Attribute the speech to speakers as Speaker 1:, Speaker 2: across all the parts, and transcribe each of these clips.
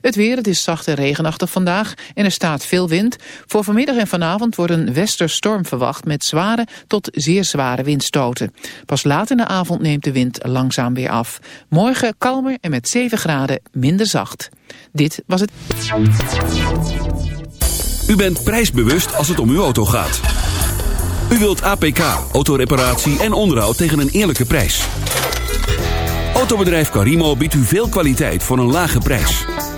Speaker 1: Het weer, het is zacht en regenachtig vandaag en er staat veel wind. Voor vanmiddag en vanavond wordt een westerstorm verwacht met zware tot zeer zware windstoten. Pas laat in de avond neemt de wind langzaam weer af. Morgen kalmer en met 7 graden minder zacht. Dit was het...
Speaker 2: U bent prijsbewust als het om uw auto gaat. U wilt APK, autoreparatie en onderhoud tegen een eerlijke prijs. Autobedrijf Carimo biedt u veel kwaliteit voor een lage prijs.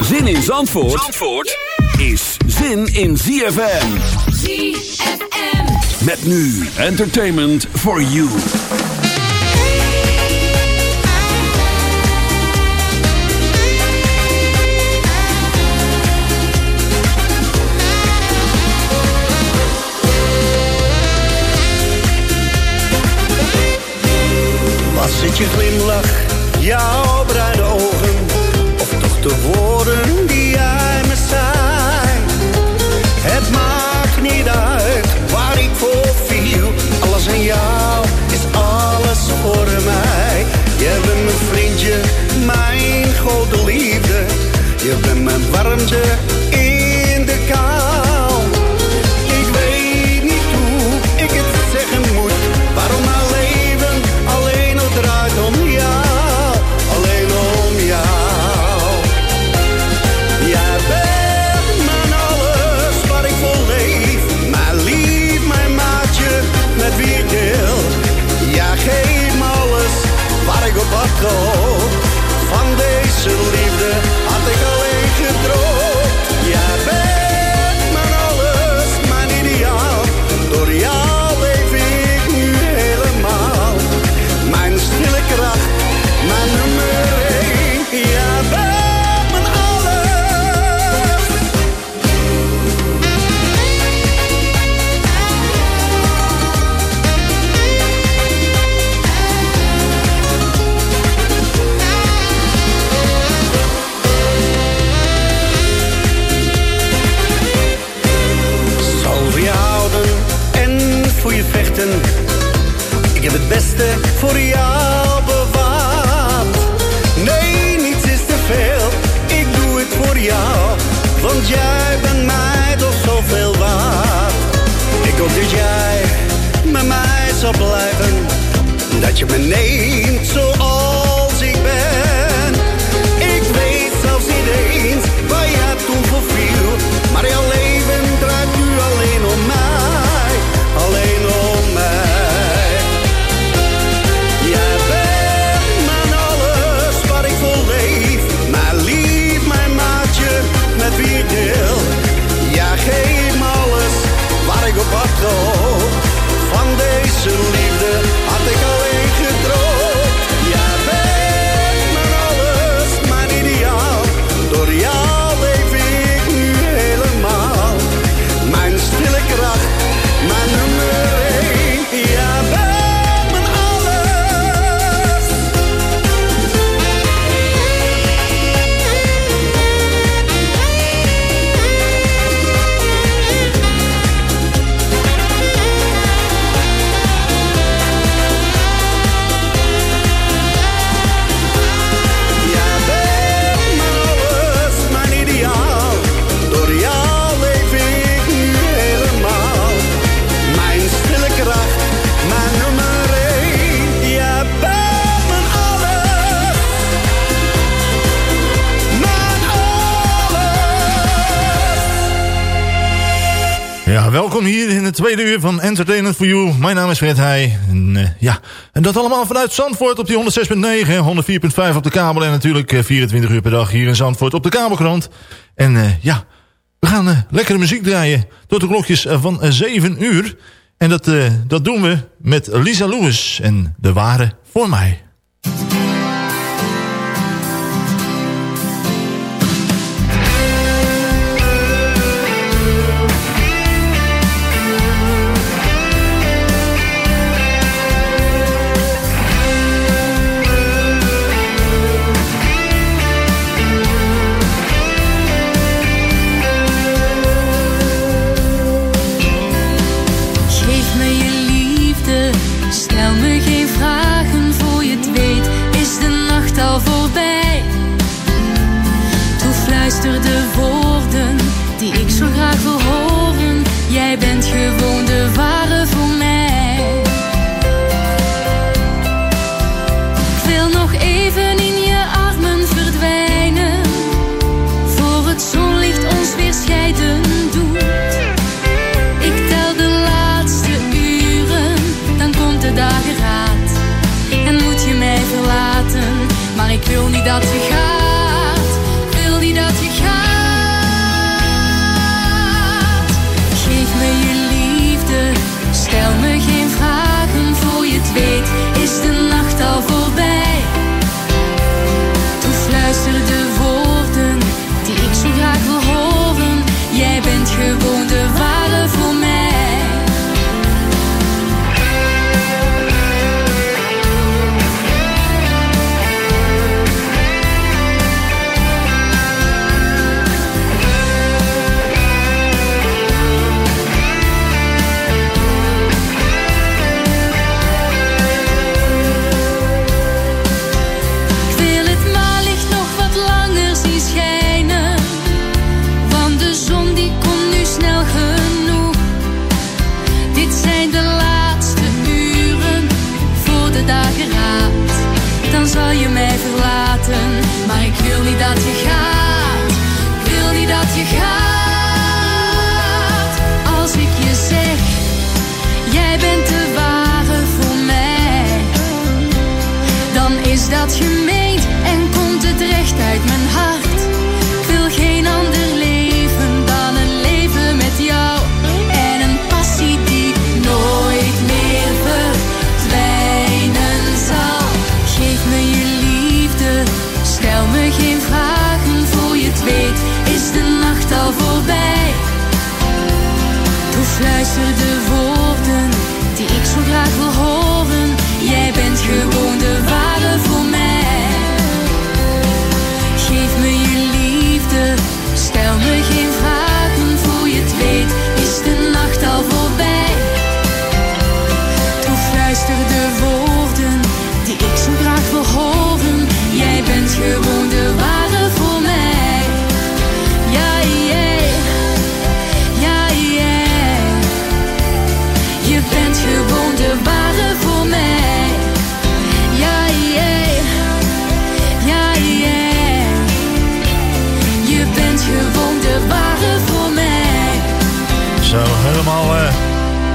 Speaker 2: Zin in Zandvoort, Zandvoort is zin in ZFM.
Speaker 3: ZFM.
Speaker 2: Met nu entertainment for you.
Speaker 4: Was het je glimlach, jouw toch de woorden die jij me zei. Het maakt niet uit waar ik voor viel, alles aan jou is
Speaker 5: alles voor mij. Je bent mijn vriendje, mijn grote liefde, je bent mijn
Speaker 4: warmte tweede uur van Entertainment for You. Mijn naam is Fred Heij. En, eh, ja. en dat allemaal vanuit Zandvoort op die 106.9, 104.5 op de kabel... en natuurlijk eh, 24 uur per dag hier in Zandvoort op de kabelkrant. En eh, ja, we gaan lekkere muziek draaien tot de klokjes van 7 uur. En dat, dat doen we met Lisa Lewis en De Ware Voor Mij.
Speaker 6: zo graag wil horen. Jij bent gewoon.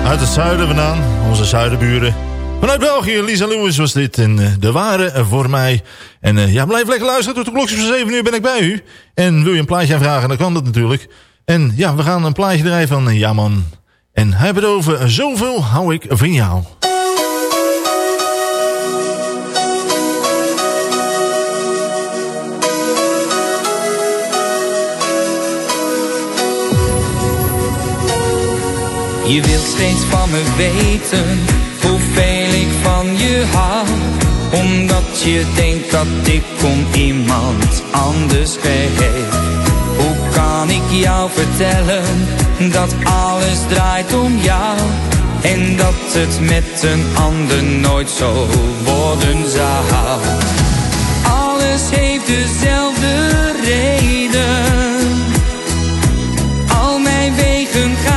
Speaker 6: Uit het
Speaker 3: zuiden vandaan. Onze zuidenburen. Vanuit België, Lisa Lewis was dit. En uh, de ware voor mij. En uh, ja, blijf lekker luisteren. Tot de klokjes van 7 uur ben ik bij u. En wil je een plaatje aanvragen, dan kan dat natuurlijk. En ja, we gaan een plaatje draaien van Ja man. En hij het over Zoveel hou ik van jou.
Speaker 7: Je wilt steeds van me weten hoeveel ik van je hou. Omdat je denkt dat ik om iemand anders geef Hoe kan ik jou vertellen dat alles draait om jou? En dat het met een ander nooit zo worden zou. Alles heeft dezelfde reden. Al mijn wegen gaan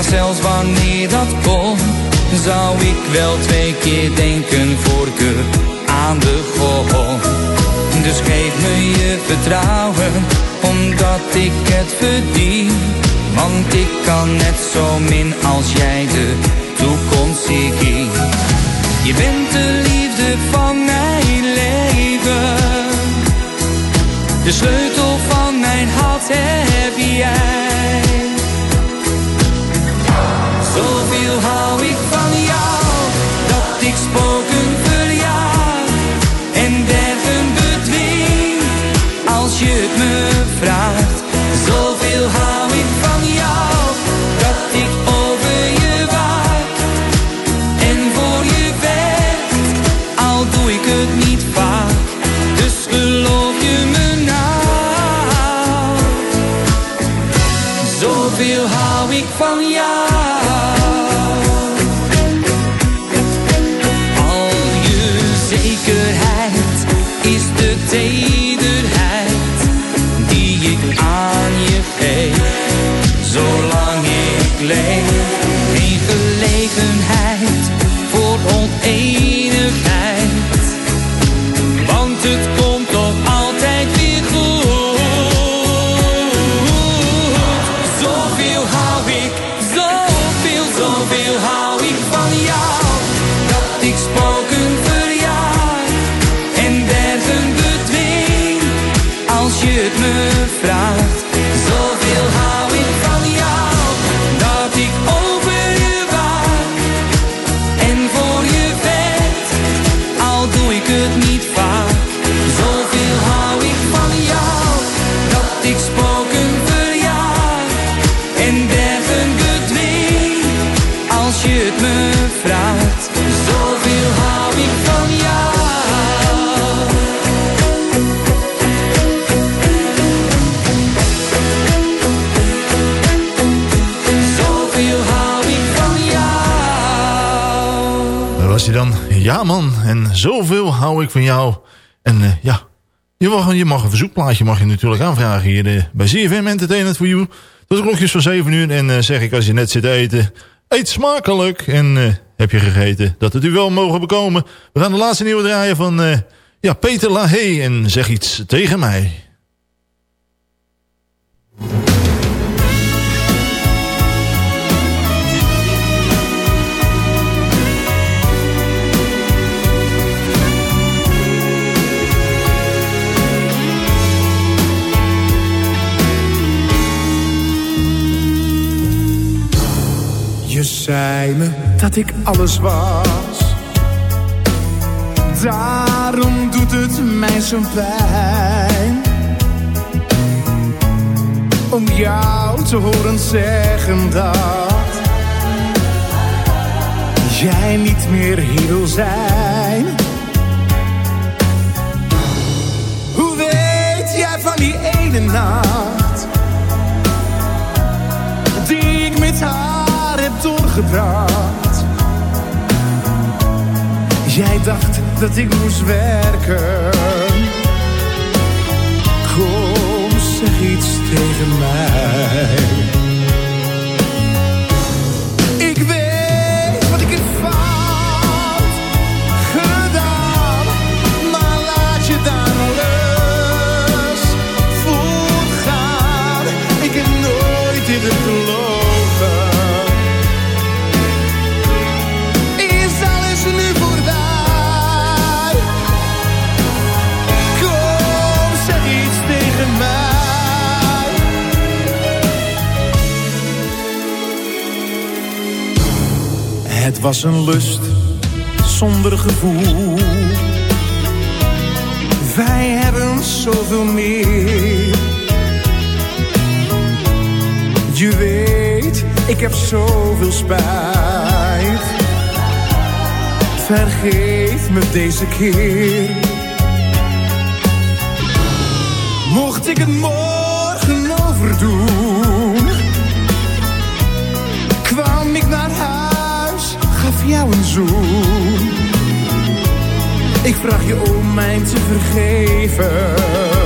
Speaker 7: naar zelfs wanneer dat kon Zou ik wel twee keer denken voor ik aan de grond Dus geef me je vertrouwen Omdat ik het verdien. Want ik kan net zo min als jij de toekomst zien. Je bent de liefde van mijn leven. De sleutel van mijn hart heb jij
Speaker 3: Ja man, en zoveel hou ik van jou. En uh, ja, je mag, je mag een verzoekplaatje mag je natuurlijk aanvragen hier uh, bij ZFM Entertainment for You. Tot klokjes van 7 uur. En uh, zeg ik als je net zit te eten, eet smakelijk. En heb je gegeten, dat het u wel mogen bekomen. We gaan de laatste nieuwe draaien van ja, Peter Lahey en zeg iets tegen mij.
Speaker 8: Zei dat ik alles was. Daarom doet het mij zo'n pijn. Om jou te horen zeggen dat
Speaker 9: jij niet meer hier wil zijn. Hoe weet jij van die ene nacht die ik met haar heb doorgebracht? Jij dacht dat ik moest werken. Kom, zeg iets tegen mij. Ik weet wat ik heb fout gedaan, maar laat je daar nou eens voorgaan. Ik heb nooit in het gelogen. Het was een lust zonder gevoel. Wij hebben zoveel meer. Je weet, ik heb zoveel spijt. Vergeef me deze keer. Mocht ik het morgen overdoen, jou een zoen. Ik vraag je om mij te vergeven.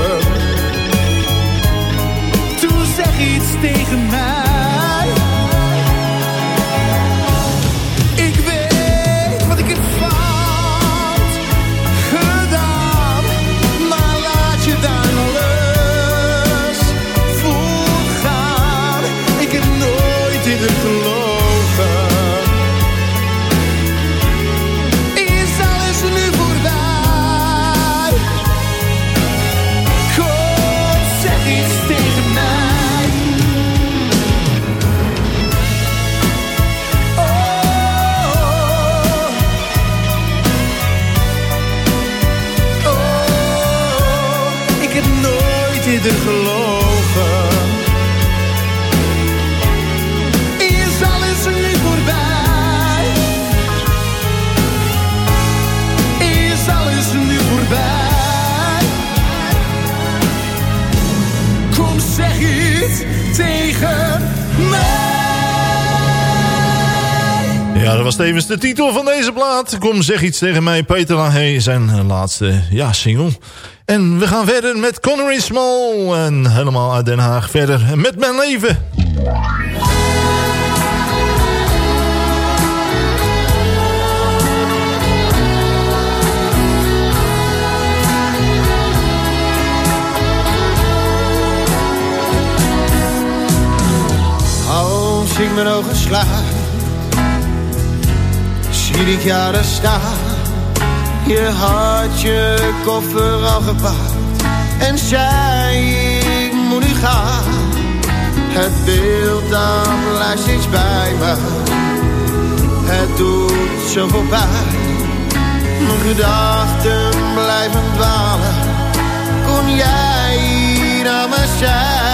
Speaker 3: Dat was tevens de titel van deze plaat. Kom, zeg iets tegen mij. Peter Lahey, zijn eh, laatste ja, single. En we gaan verder met Connery Small. En helemaal uit Den Haag verder met mijn leven.
Speaker 10: Als ik mijn ogen sla, ik jou daar staan. Je had je koffer al gepakt en zei ik moet nu gaan. Het beeld dan blijft steeds bij me, het doet zoveel pijn. Mijn gedachten blijven dwalen, kon jij aan me zijn?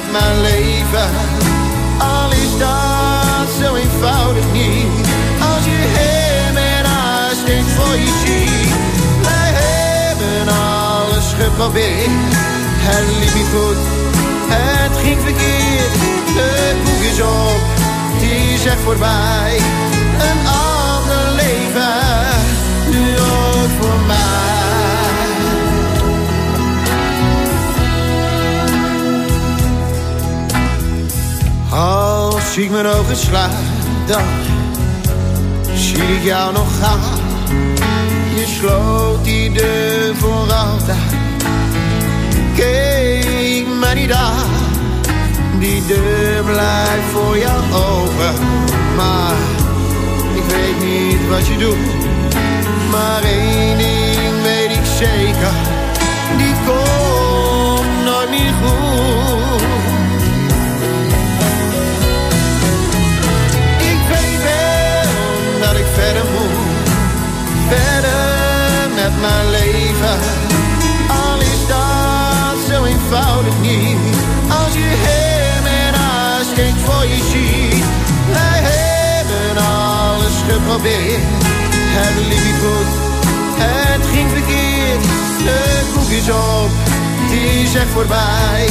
Speaker 10: Met mijn leven. Al is dat zo eenvoudig niet, als je hem ernaast steeds voor je ziet. Wij hebben alles geprobeerd, het liep niet goed, het ging verkeerd. Het boek is op, die is echt voorbij, Als ik mijn ogen sluit, dan zie ik jou nog gaan. Je sloot die deur voor altijd. Keek mij niet aan. Die deur blijft voor jou open. Maar ik weet niet wat je doet. Maar één ding weet ik zeker. verder moet. Verder met mijn leven. Al is dat zo eenvoudig niet. Als je hem en haar steeds voor je ziet. Wij hebben alles geprobeerd. Het liep goed, het ging verkeerd. De koekje's op, die zegt voorbij.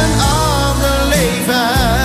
Speaker 10: Een ander leven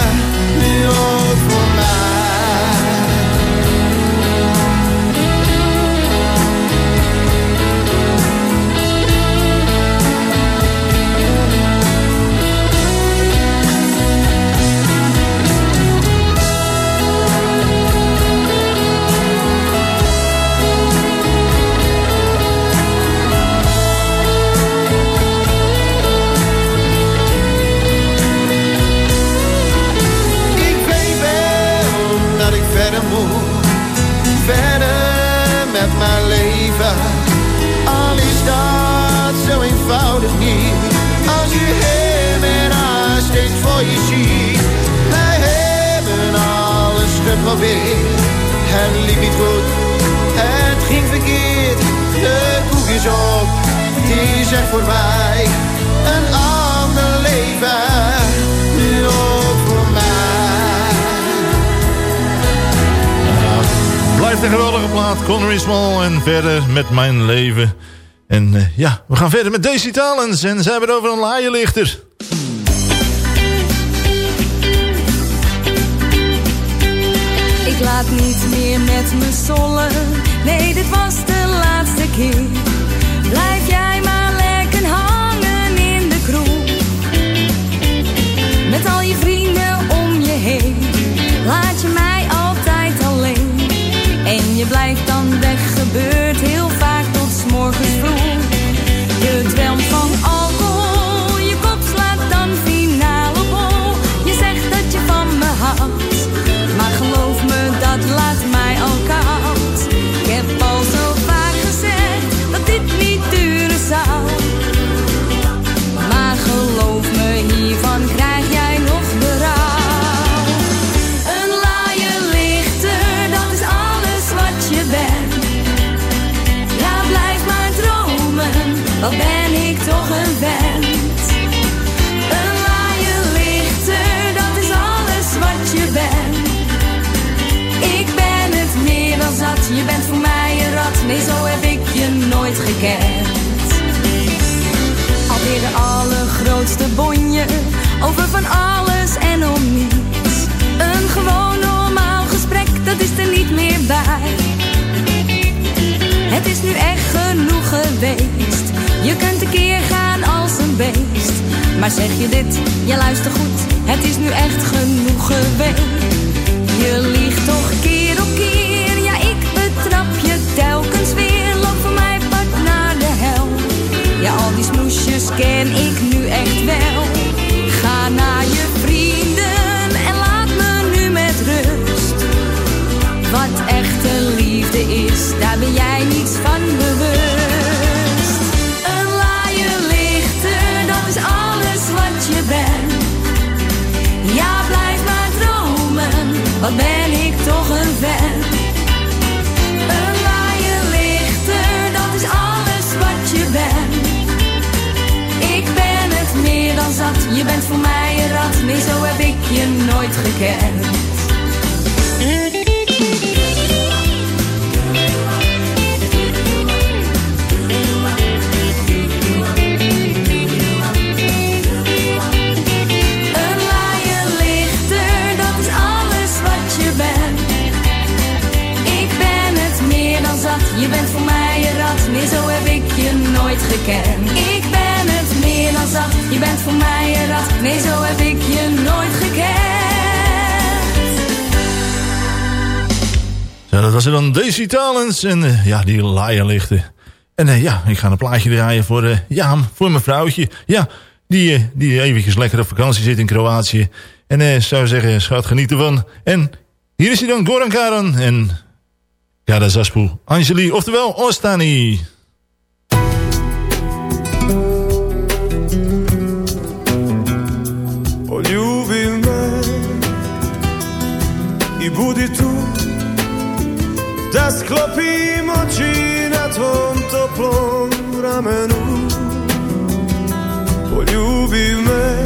Speaker 3: verder met mijn leven. En eh, ja, we gaan verder met Daisy Talens. En ze hebben over een laaienlichter.
Speaker 11: Ik laat niet meer met me zollen. Nee, dit was de laatste keer. Blijf jij maar lekker hangen in de kroeg. Met al je vrienden Je blijft dan weg, gebeurt heel vaak tot 's morgens vroeg. Je dwelmt van alcohol, je kop slaat dan finaal op. Je zegt dat je van me houdt. Over van alles en om niets. Een gewoon normaal gesprek, dat is er niet meer bij. Het is nu echt genoeg geweest. Je kunt een keer gaan als een beest. Maar zeg je dit, je luistert goed. Het is nu echt genoeg geweest. Je liegt toch keer op keer. Ja, ik betrap je telkens weer. Loop voor mij pad naar de hel. Ja, al die smoesjes ken ik nu echt wel. Jij niets van bewust. Een laaie lichter, dat is alles wat je bent. Ja, blijf maar dromen, wat ben ik toch een vent. Een laaie lichter, dat is alles wat je bent. Ik ben het meer dan zat, je bent voor mij een rat. Nee, zo heb ik je nooit gekend. Je bent voor mij een rat. Nee, zo heb ik je nooit gekend. Ik ben het meer dan zat, je bent voor mij een rat. Nee, zo heb ik je nooit gekend.
Speaker 3: Zo, dat was er dan Daisy Talens. En eh, ja, die laaienlichten. En eh, ja, ik ga een plaatje draaien voor, eh ja, voor mijn vrouwtje. Ja, die, die eventjes lekker op vakantie zit in Kroatië. En zou zeggen, schat, geniet ervan. En hier is hij dan, Goran Karan. En Kada Zaspu, Angeli, oftewel Ostani.
Speaker 12: Poljubi me i budi tu Da sklopim oči na tvom toplom ramenu Poljubi me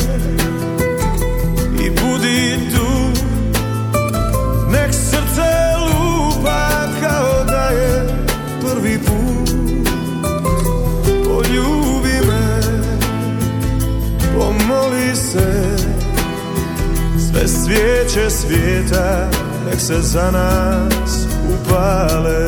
Speaker 12: se. Sve svijeće svijeta Nek se za nas upale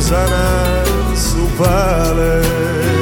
Speaker 12: za nas upale zaspu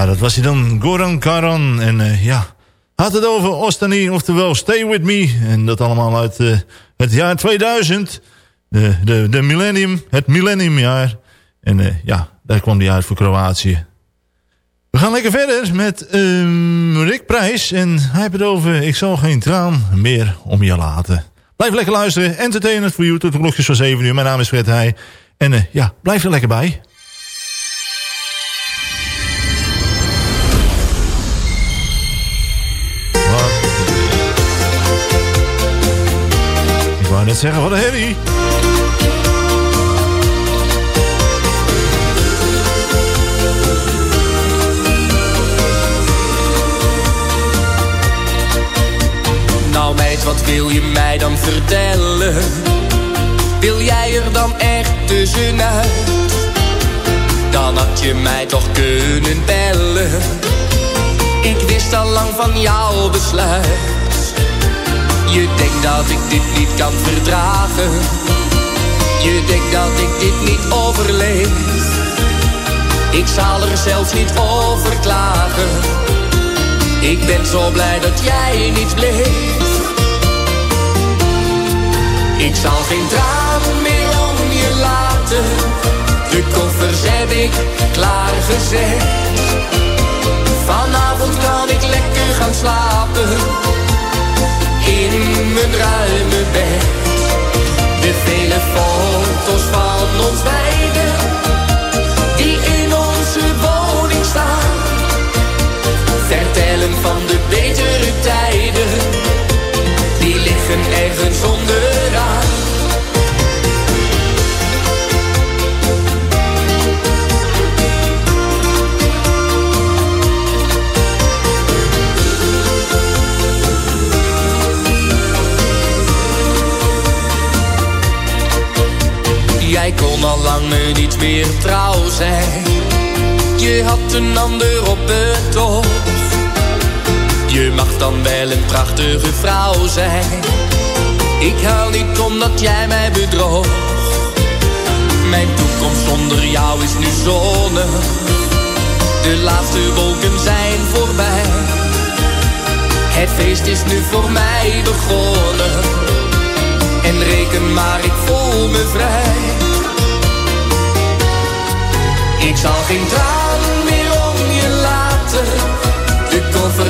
Speaker 3: Ja, dat was hij dan, Goran Karan. En uh, ja, had het over Ostani, oftewel Stay With Me. En dat allemaal uit uh, het jaar 2000. De, de, millennium, het millenniumjaar. En uh, ja, daar kwam hij uit voor Kroatië. We gaan lekker verder met um, Rick Prijs. En hij heeft het over, ik zal geen traan meer om je laten. Blijf lekker luisteren. Entertainment voor you tot de klokjes van 7 uur. Mijn naam is Fred Heij. En uh, ja, blijf er lekker bij. Ik wou net zeggen, wat een herrie.
Speaker 13: Wat wil je mij dan vertellen? Wil jij er dan echt tussenuit? Dan had je mij toch kunnen bellen. Ik wist al lang van jouw besluit. Je denkt dat ik dit niet kan verdragen. Je denkt dat ik dit niet overleef. Ik zal er zelfs niet over klagen. Ik ben zo blij dat jij niet bleef. Ik zal geen traan meer om je laten. De koffers heb ik klaargezet. Vanavond kan ik lekker gaan slapen. In mijn ruime bed. De vele foto's van ons beiden. Die in onze woning staan. Vertellen van de betere tijden. Onderaan. Jij kon al lang me niet meer trouw zijn. Je had een ander op het oog. Je mag dan wel een prachtige vrouw zijn. Ik huil niet omdat jij mij bedroog. Mijn toekomst zonder jou is nu zonnig. De laatste wolken zijn voorbij. Het feest is nu voor mij begonnen. En reken maar, ik voel me vrij. Ik zal geen tranen meer.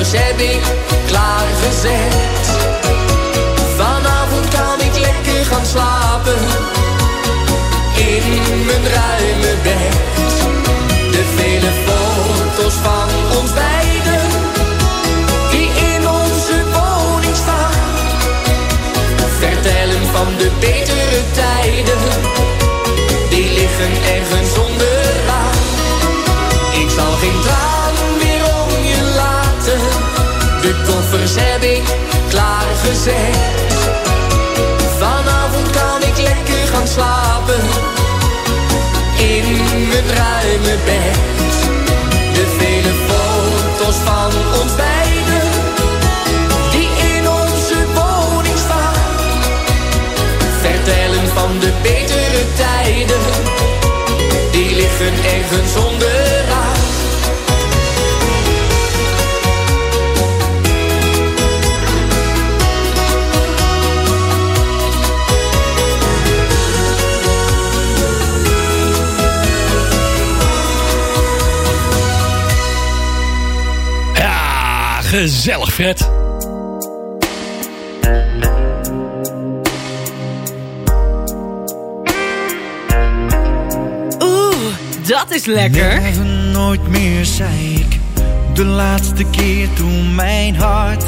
Speaker 13: Koffers heb ik klaargezet. Vanavond kan ik lekker gaan slapen. In mijn ruime bed. De vele foto's van ons beiden. Die in onze woning staan. Vertellen van de betere tijden. Die liggen ergens onderaan. Koffers heb ik klaargezet. Vanavond kan ik lekker gaan slapen. In mijn ruime bed. De vele foto's van ons beiden. Die in onze woning staan. Vertellen van de betere tijden. Die liggen ergens onderaan.
Speaker 14: Gezellig Fred.
Speaker 15: Oeh, dat is lekker.
Speaker 16: Never nooit meer, zei ik. De laatste keer toen mijn hart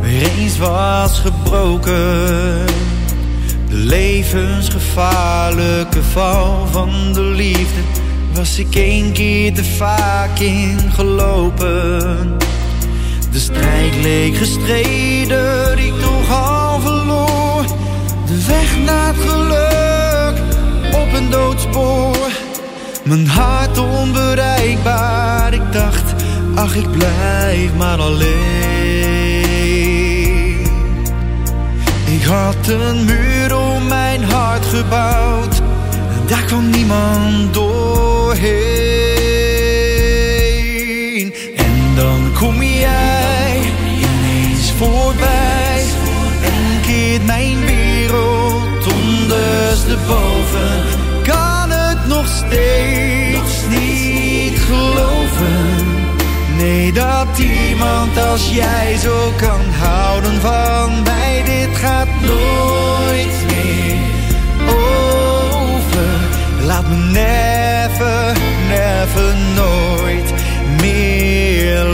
Speaker 16: weer eens was gebroken. De levensgevaarlijke val van de liefde was ik één keer te vaak ingelopen. De strijd leek gestreden, die ik toch al verloor. De weg naar het geluk op een doodspoor. Mijn hart onbereikbaar, ik dacht, ach ik blijf maar alleen. Ik had een muur om mijn hart gebouwd, en daar kwam niemand doorheen. En kom jij ineens voorbij, en keert mijn wereld ondersteboven. Kan het nog steeds niet geloven. Nee, dat iemand als jij zo kan houden van mij. Dit gaat nooit meer over. Laat me never, never, nooit meer Never,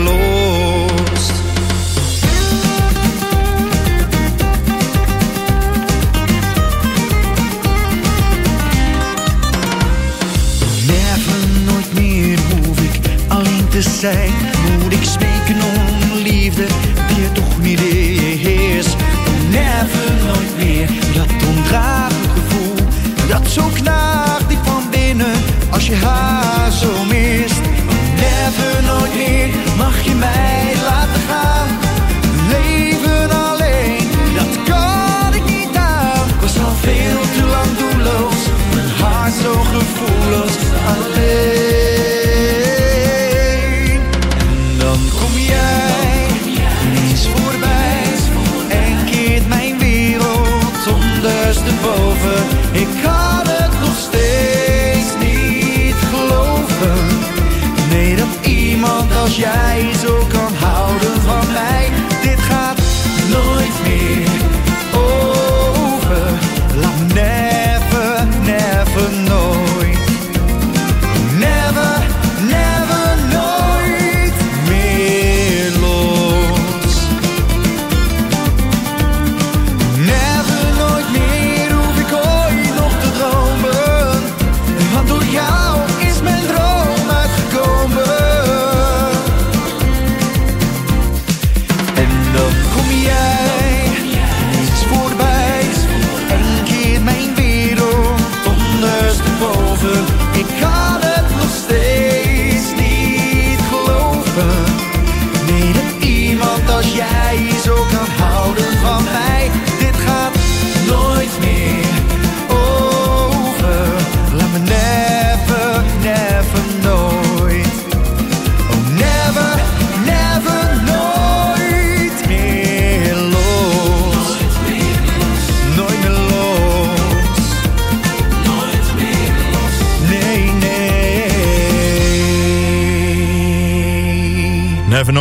Speaker 16: nooit meer hoef ik alleen te zijn. Moet ik smeken om liefde die er toch niet is. Never, nooit meer dat ondraaglijk gevoel. Dat zo knaagt diep van binnen als je haar mij laten gaan. Leven alleen, dat kan ik niet aan. Was al veel te lang doelloos, mijn hart zo gevoelloos alleen.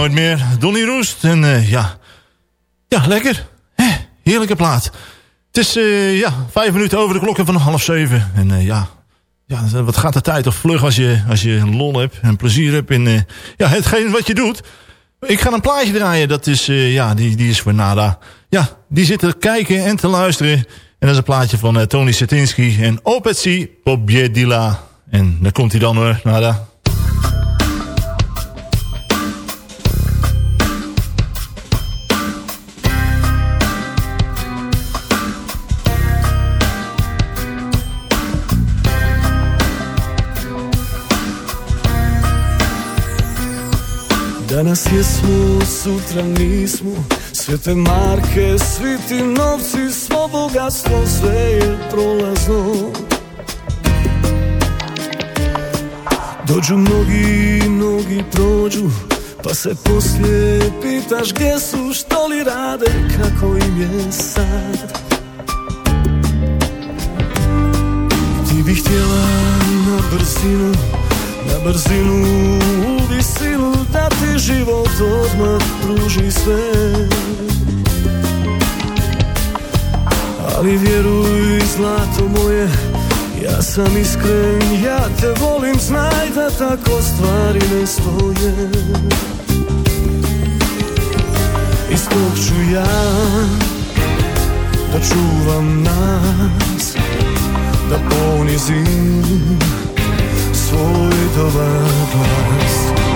Speaker 16: Nooit
Speaker 3: meer. Donny Roest. En uh, ja, ja, lekker. Heerlijke plaat. Het is uh, ja, vijf minuten over de klokken van half zeven. En uh, ja, ja, wat gaat de tijd toch vlug als je, als je lol hebt en plezier hebt in ja, hetgeen wat je doet. Ik ga een plaatje draaien, dat is, ja, die, die is voor Nada. Ja, die zit te kijken en te luisteren. En dat is een plaatje van Tony Setinsky en Opetsi Pobjedila. En daar komt hij dan hoor, Nada.
Speaker 12: Danas jesmo, sutra nismo Sve te marke, svi ti novci Svo bogatstvo, sve je prolazno. Dođu mnogi, mnogi prođu Pa se poslije pitaš gdje su, što li rade, kako im je sad. Ti bih htjela na brzinu, na brzinu u visinu Da ti život odmah pruži sve. Ali vjeruj zlato moje ja sam iskren, ja te volim, znaj da tako stvari ne stoje. Iz ću ja da čuvam nas Da ponizim boy the world glass.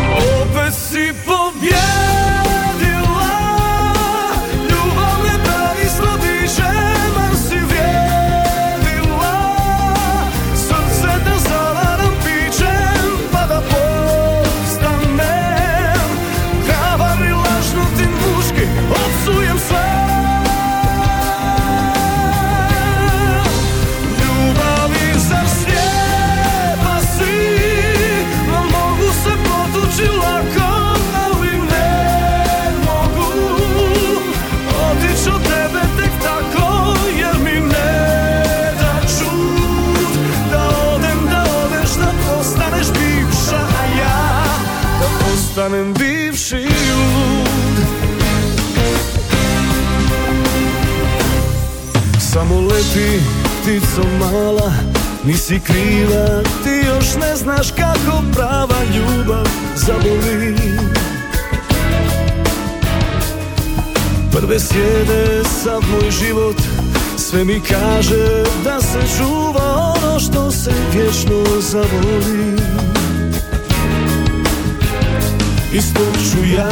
Speaker 12: Sjede sav moj život Sve mi kaže da se čuva ono što se vječno zavoli. Istog ću ja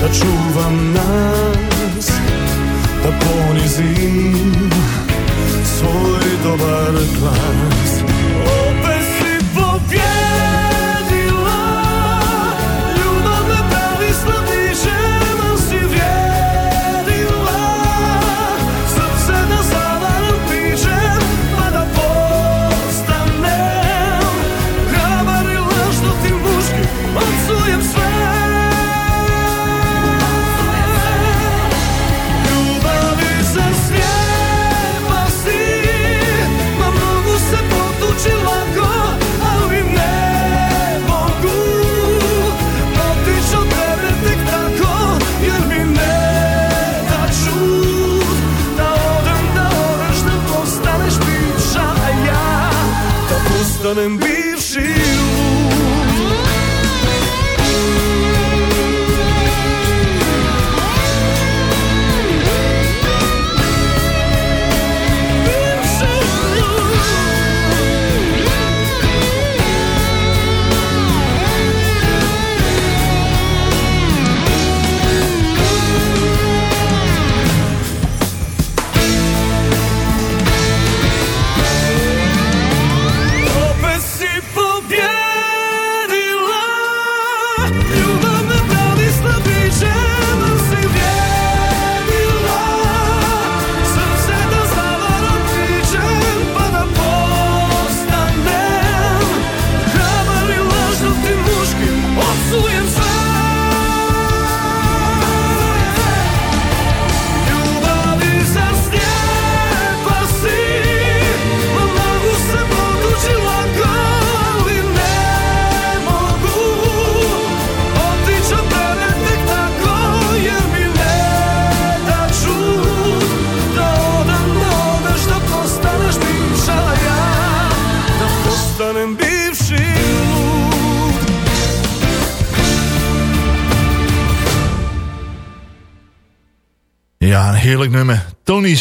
Speaker 12: Da čuvam nas Da ponizim Svoj dobar glas
Speaker 3: and be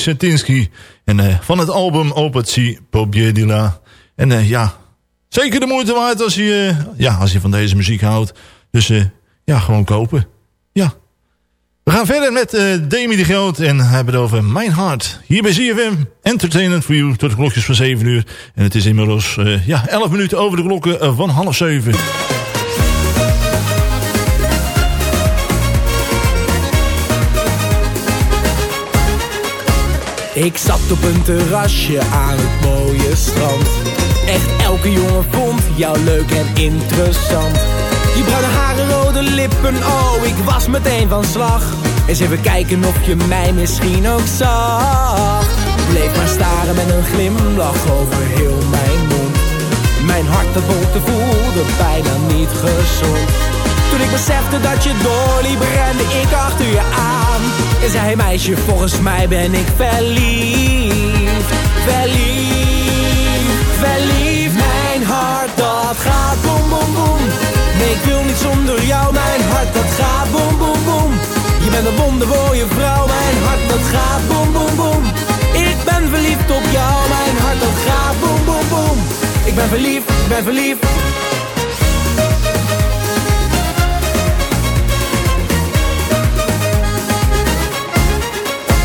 Speaker 3: Tony Setinsky. En uh, van het album Opatsi Pobjedila. En uh, ja, zeker de moeite waard als je, uh, ja, als je van deze muziek houdt. Dus ja, gewoon kopen. Ja. We gaan verder met Demi de Groot. En hebben het over Mijn Hart. Hier bij ZFM. Entertainment for you. Tot de klokjes van 7 uur. En het is inmiddels ja, 11 minuten over de klokken van half 7.
Speaker 8: Ik zat op een terrasje aan het mooie strand. Echt elke jongen vond jou leuk en interessant. Je bruine haren, rode lippen, oh, ik was meteen van slag. Eens even kijken of je mij misschien ook zag. Bleef maar staren met een glimlach over heel mijn mond. Mijn hart dat te voelde bijna niet gezond. Toen ik besefte dat je doorliep, rende ik achter je aan. En zei, meisje, volgens mij ben ik verliefd. Verliefd, verliefd. Mijn hart dat gaat boem, boem, boem. Nee, ik wil niet zonder jou. Mijn hart dat gaat boem, boem, boem. Je bent een wondermooie vrouw. Mijn hart dat gaat boem, boem, boem. Ik ben verliefd op jou. Mijn hart dat gaat boem, boem, boem. Ik ben verliefd, ik ben verliefd.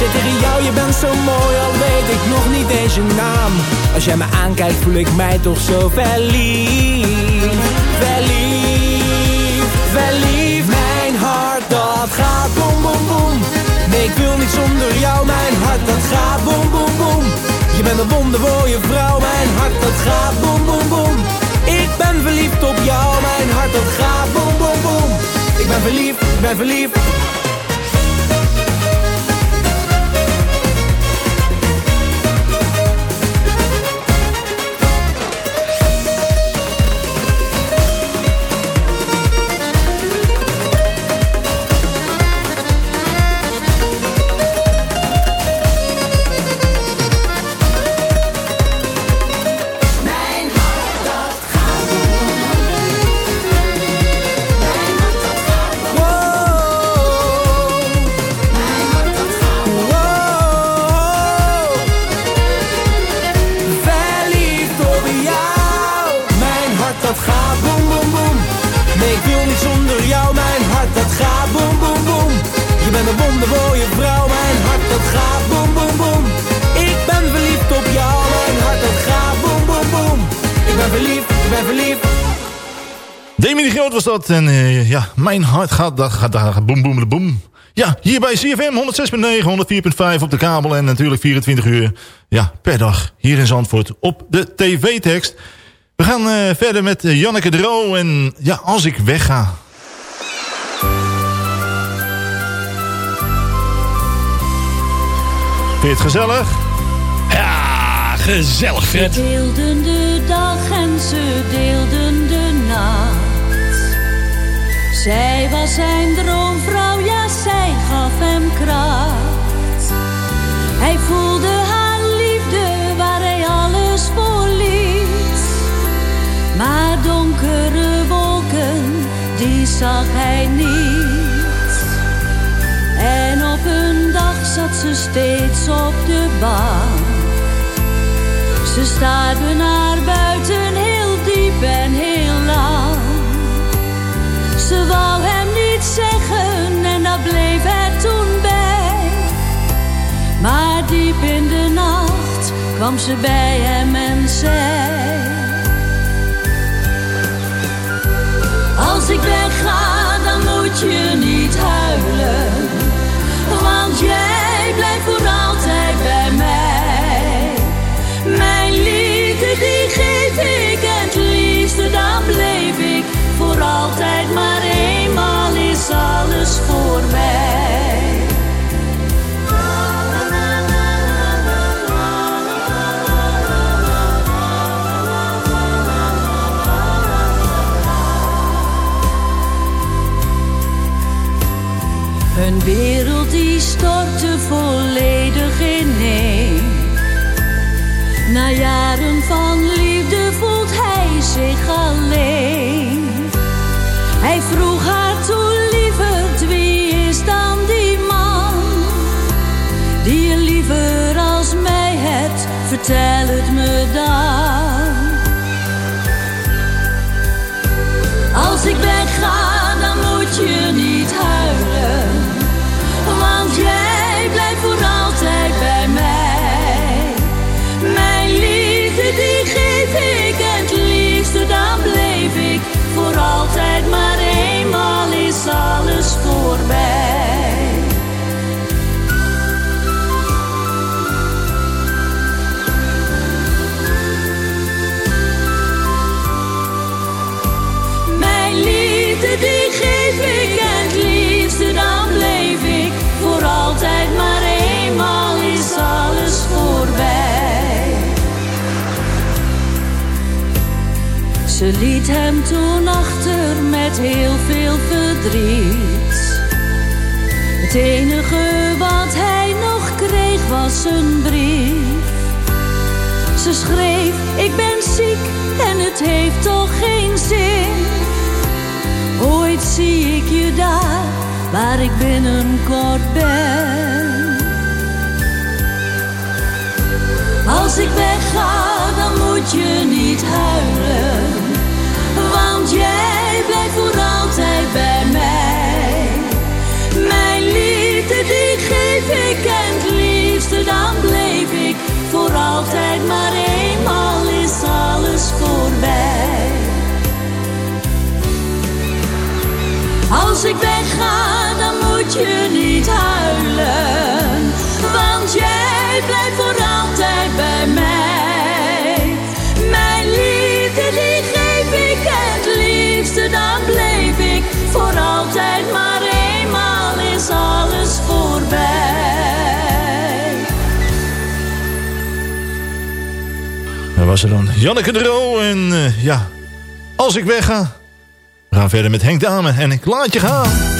Speaker 8: Zit tegen jou, je bent zo mooi, al weet ik nog niet eens je naam. Als jij me aankijkt, voel ik mij toch zo verliefd. Verliefd, verliefd. Mijn hart, dat gaat boem, boem, boem. Nee, ik wil niet zonder jou, mijn hart, dat gaat boem, boem, boem. Je bent een wondermooie vrouw, mijn hart, dat gaat boem, boem, boem. Ik ben verliefd op jou, mijn hart, dat gaat boem, boem, boem. Ik ben verliefd, ik ben verliefd.
Speaker 3: Was dat. En uh, ja, mijn hart gaat, dat gaat, gaat boem, boem, boem. Ja, hier bij CFM 106.9, 104.5 op de kabel. En natuurlijk 24 uur ja, per dag hier in Zandvoort op de tv-tekst. We gaan uh, verder met uh, Janneke Dro. En ja, als ik wegga. Vind je het gezellig?
Speaker 17: Ja, gezellig vet.
Speaker 18: Ze deelden de dag en ze deelden de nacht. Zij was zijn droomvrouw, ja, zij gaf hem kracht. Hij voelde haar liefde waar hij alles voor liet. Maar donkere wolken, die zag hij niet. Ze steeds op de bank. Ze staarde naar buiten heel diep en heel lang. Ze wou hem niet zeggen en daar bleef het toen bij. Maar diep in de nacht kwam ze bij hem en zei: Als ik wegga, dan moet je niet huilen, want jij Blijf voor altijd bij mij. Mijn liefde, die geef ik het liefste, dan bleef ik voor altijd. Maar eenmaal is alles voor mij. Een weer Na jaren van liefde voelt hij zich alleen. Hem toen achter met heel veel verdriet. Het enige wat hij nog kreeg was een brief. Ze schreef, ik ben ziek en het heeft toch geen zin. Ooit zie ik je daar, waar ik binnenkort ben. Als ik wegga, dan moet je niet huilen. Want jij blijft voor altijd bij mij. Mijn liefde, die geef ik het liefste, dan bleef ik voor altijd. Maar eenmaal is alles voorbij. Als ik wegga, dan moet je niet huilen. Want jij blijft voor altijd bij mij. Mijn liefde, die geef ik het liefste. Dan bleef ik voor altijd. Maar eenmaal is alles voorbij.
Speaker 3: Dat was er dan Janneke de Roo en eh, ja, als ik wegga... We gaan verder met Henk Dame en ik laat je gaan.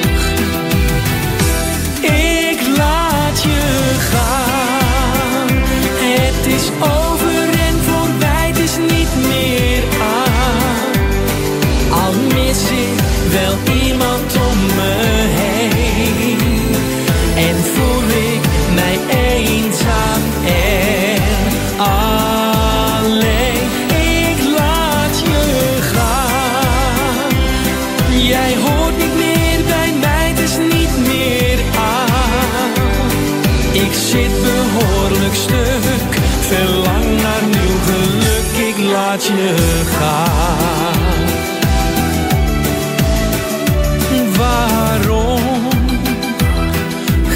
Speaker 6: Waarom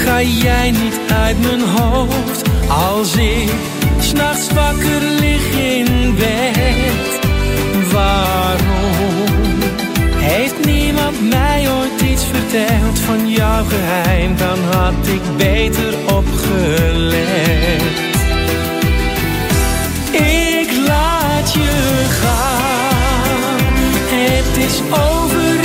Speaker 6: ga jij niet uit mijn hoofd als ik s'nachts wakker lig in bed? Waarom heeft niemand mij ooit iets verteld van jouw geheim? Dan had ik beter opgelet. Het is over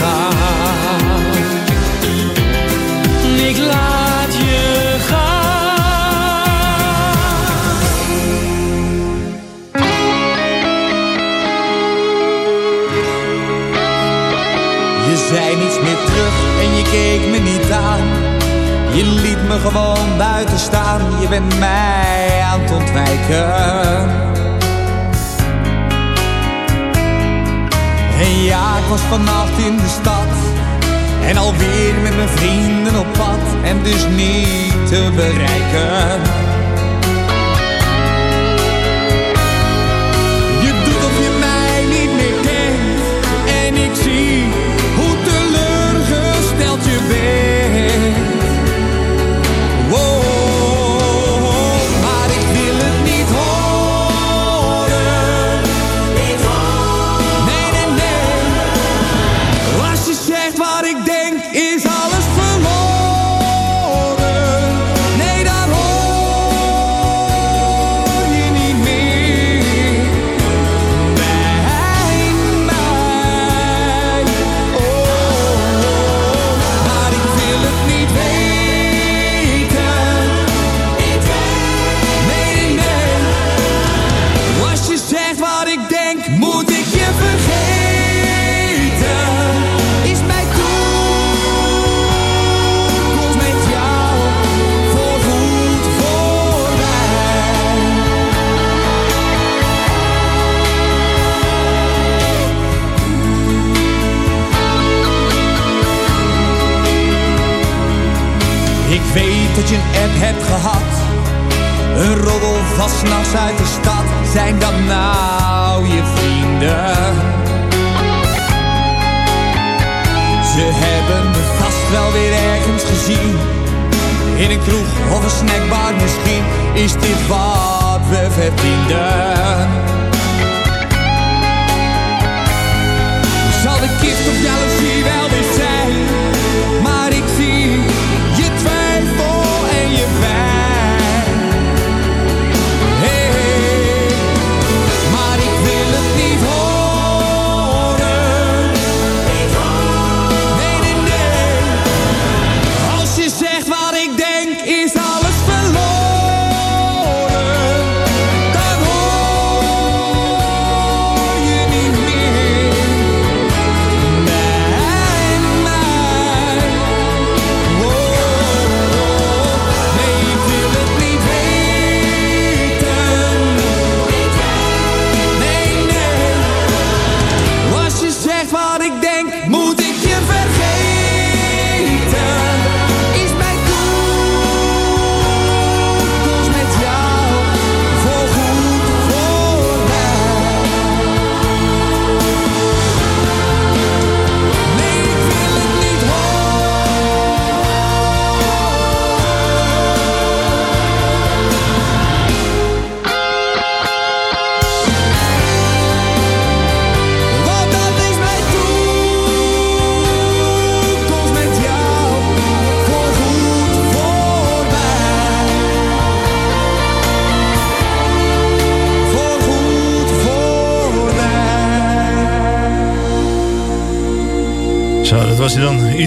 Speaker 6: gaan. Ik laat je gaan. Je
Speaker 19: zei niets meer terug en je keek me niet aan. Je liet me gewoon buiten staan. Je bent mij aan het ontwijken. En ja, ik was vannacht in de stad. En alweer met mijn vrienden op pad. En dus niet te bereiken.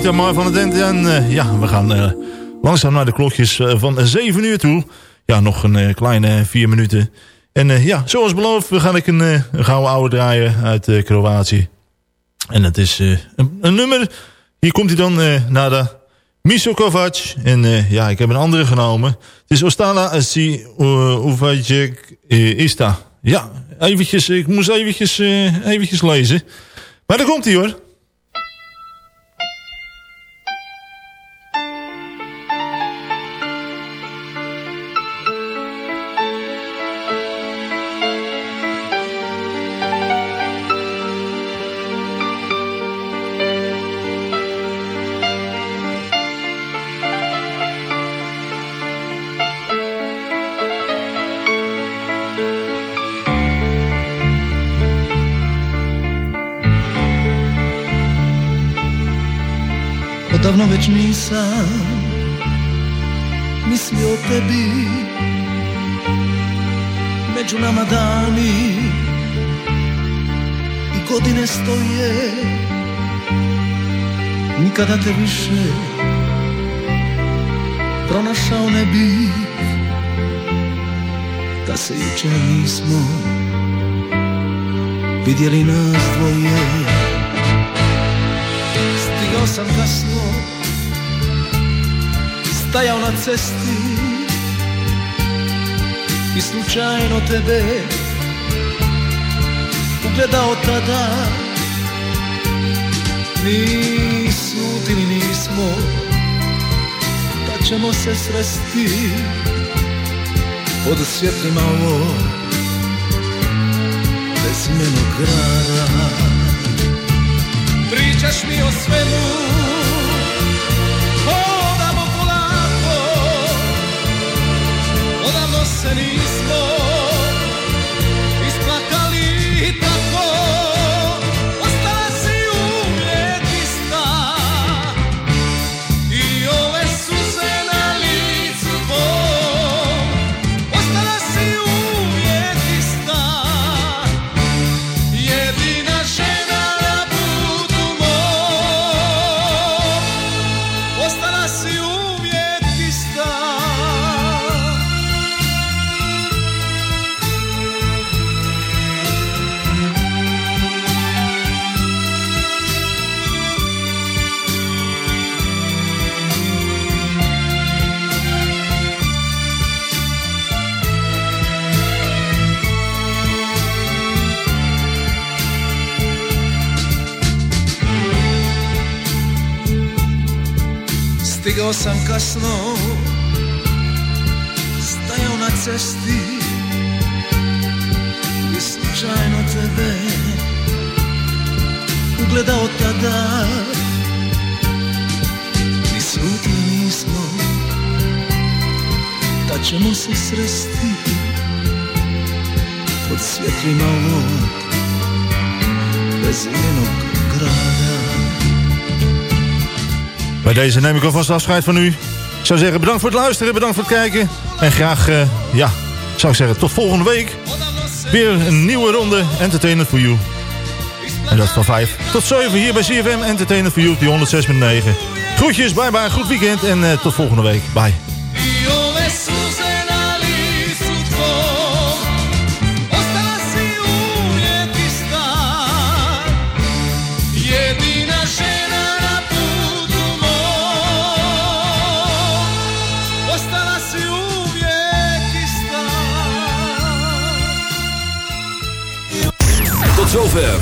Speaker 3: Itamar van het. En eh, ja, we gaan eh, langzaam naar de klokjes eh, van 7 uur toe. Ja, nog een kleine 4 minuten. En ja, zoals beloofd, we gaan ik een, een gouden oude draaien uit Kroatië. En het is een, een nummer. Hier komt hij dan naar de Miso Kovac. En ja, ik heb een andere genomen. Het is Ostala Si Uvajek Ista. Ja, eventjes, ik moest eventjes, eventjes lezen. Maar daar komt hij hoor.
Speaker 16: Već nisam mislio o tebi. Među nama dani i godine stoje. Nikada te više pronašao ne bi Da se jučer nismo vidjeli nas dvoje. Stigao sam kasno Stajao na cesti I slučajno tebe Ugledao tada. Ni sluti ni nismo Da ćemo se sresti Pod svjetlima ovog Bezmenog grada.
Speaker 20: Pričaš mi o svemu se nismo Isplakali
Speaker 16: kasno Stajao na cesti I slučajno tebe Ugledao tada. Ni slutili nismo Da ćemo se sresti Pod svjetlima ovog Bezimenog grada
Speaker 3: Bij deze neem ik alvast afscheid van u. Ik zou zeggen bedankt voor het luisteren, bedankt voor het kijken. En graag, eh, ja, zou ik zeggen tot volgende week. Weer een nieuwe ronde Entertainment for You. En dat is van 5 tot 7 hier bij CFM Entertainment for You die 106.9. Groetjes, bye bye, goed weekend en eh, tot volgende week. Bye.